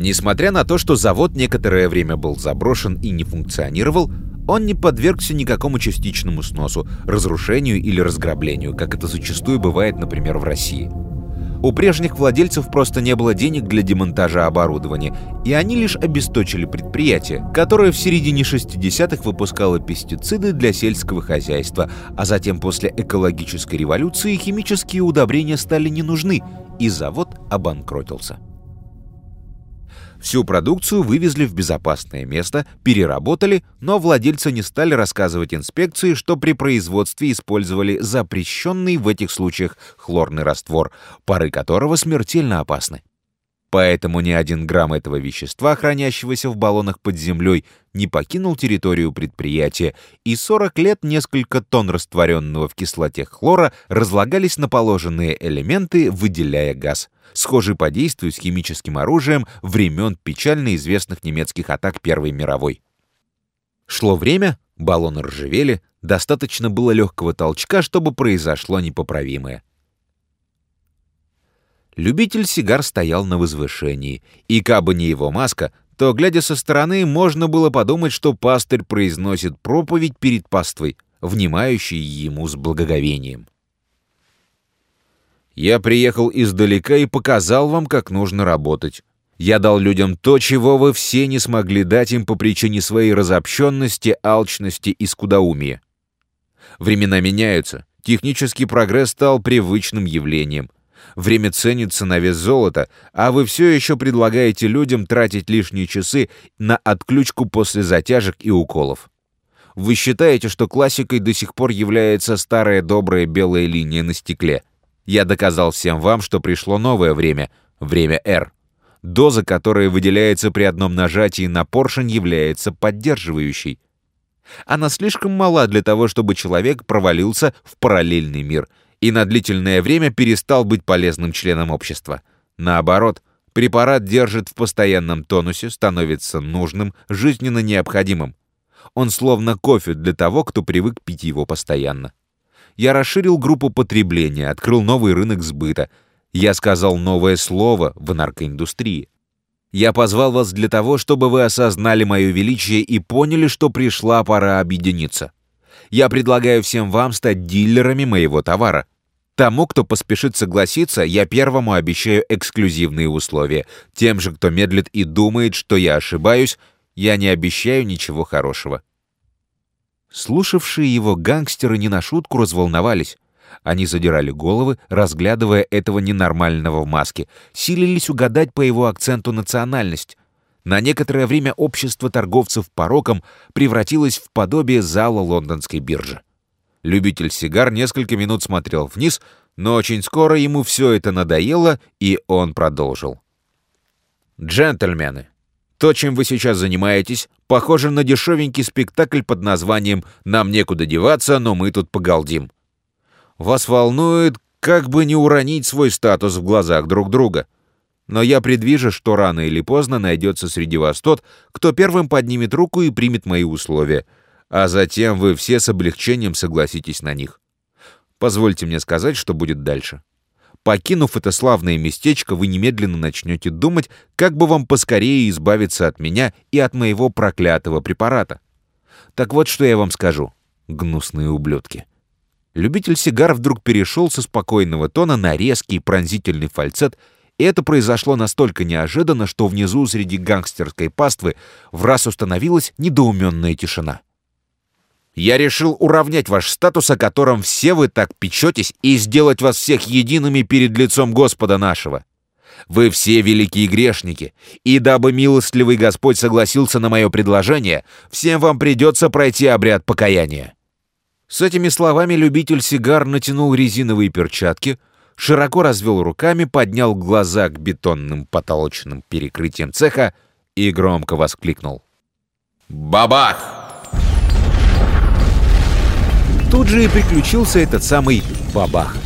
Несмотря на то, что завод некоторое время был заброшен и не функционировал, он не подвергся никакому частичному сносу, разрушению или разграблению, как это зачастую бывает, например, в России. У прежних владельцев просто не было денег для демонтажа оборудования, и они лишь обесточили предприятие, которое в середине 60-х выпускало пестициды для сельского хозяйства, а затем после экологической революции химические удобрения стали не нужны, и завод обанкротился. Всю продукцию вывезли в безопасное место, переработали, но владельцы не стали рассказывать инспекции, что при производстве использовали запрещенный в этих случаях хлорный раствор, пары которого смертельно опасны. Поэтому ни один грамм этого вещества, хранящегося в баллонах под землей, не покинул территорию предприятия, и 40 лет несколько тонн растворенного в кислоте хлора разлагались на положенные элементы, выделяя газ, схожий по действию с химическим оружием времен печально известных немецких атак Первой мировой. Шло время, баллоны ржавели, достаточно было легкого толчка, чтобы произошло непоправимое. Любитель сигар стоял на возвышении, и кабы не его маска, то, глядя со стороны, можно было подумать, что пастырь произносит проповедь перед паствой, внимающей ему с благоговением. «Я приехал издалека и показал вам, как нужно работать. Я дал людям то, чего вы все не смогли дать им по причине своей разобщенности, алчности и скудоумия. Времена меняются, технический прогресс стал привычным явлением — Время ценится на вес золота, а вы все еще предлагаете людям тратить лишние часы на отключку после затяжек и уколов. Вы считаете, что классикой до сих пор является старая добрая белая линия на стекле. Я доказал всем вам, что пришло новое время, время R. Доза, которая выделяется при одном нажатии на поршень, является поддерживающей. Она слишком мала для того, чтобы человек провалился в параллельный мир — и на длительное время перестал быть полезным членом общества. Наоборот, препарат держит в постоянном тонусе, становится нужным, жизненно необходимым. Он словно кофе для того, кто привык пить его постоянно. Я расширил группу потребления, открыл новый рынок сбыта. Я сказал новое слово в наркоиндустрии. Я позвал вас для того, чтобы вы осознали мое величие и поняли, что пришла пора объединиться. Я предлагаю всем вам стать дилерами моего товара. Тому, кто поспешит согласиться, я первому обещаю эксклюзивные условия. Тем же, кто медлит и думает, что я ошибаюсь, я не обещаю ничего хорошего». Слушавшие его гангстеры не на шутку разволновались. Они задирали головы, разглядывая этого ненормального в маске, силились угадать по его акценту национальность. На некоторое время общество торговцев пороком превратилось в подобие зала лондонской биржи. Любитель сигар несколько минут смотрел вниз, но очень скоро ему все это надоело, и он продолжил. «Джентльмены, то, чем вы сейчас занимаетесь, похоже на дешевенький спектакль под названием «Нам некуда деваться, но мы тут погалдим». Вас волнует, как бы не уронить свой статус в глазах друг друга. Но я предвижу, что рано или поздно найдется среди вас тот, кто первым поднимет руку и примет мои условия — а затем вы все с облегчением согласитесь на них. Позвольте мне сказать, что будет дальше. Покинув это славное местечко, вы немедленно начнете думать, как бы вам поскорее избавиться от меня и от моего проклятого препарата. Так вот, что я вам скажу, гнусные ублюдки. Любитель сигар вдруг перешел со спокойного тона на резкий пронзительный фальцет, это произошло настолько неожиданно, что внизу среди гангстерской паствы в раз установилась недоуменная тишина. Я решил уравнять ваш статус, о котором все вы так печетесь, и сделать вас всех едиными перед лицом Господа нашего. Вы все великие грешники, и дабы милостливый Господь согласился на мое предложение, всем вам придется пройти обряд покаяния». С этими словами любитель сигар натянул резиновые перчатки, широко развел руками, поднял глаза к бетонным потолочным перекрытиям цеха и громко воскликнул. «Бабах!» Тут же и приключился этот самый бабах.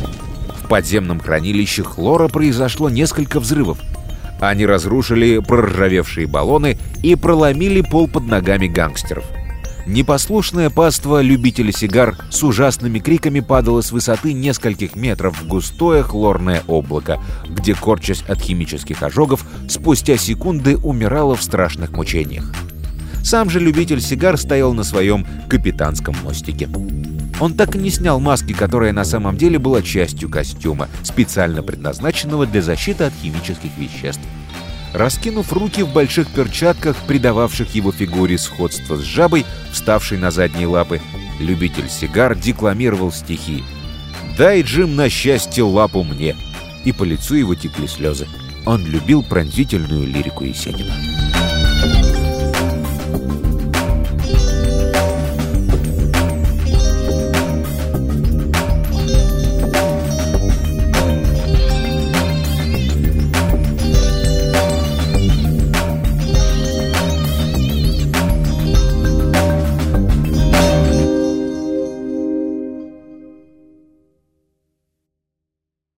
В подземном хранилище хлора произошло несколько взрывов. Они разрушили проржавевшие баллоны и проломили пол под ногами гангстеров. Непослушное паство любителей сигар с ужасными криками падало с высоты нескольких метров в густое хлорное облако, где, корчась от химических ожогов, спустя секунды умирало в страшных мучениях. Сам же любитель сигар стоял на своем капитанском мостике. Он так и не снял маски, которая на самом деле была частью костюма, специально предназначенного для защиты от химических веществ. Раскинув руки в больших перчатках, придававших его фигуре сходство с жабой, вставшей на задние лапы, любитель сигар декламировал стихи. «Дай, Джим, на счастье лапу мне!» И по лицу его текли слезы. Он любил пронзительную лирику Есенина.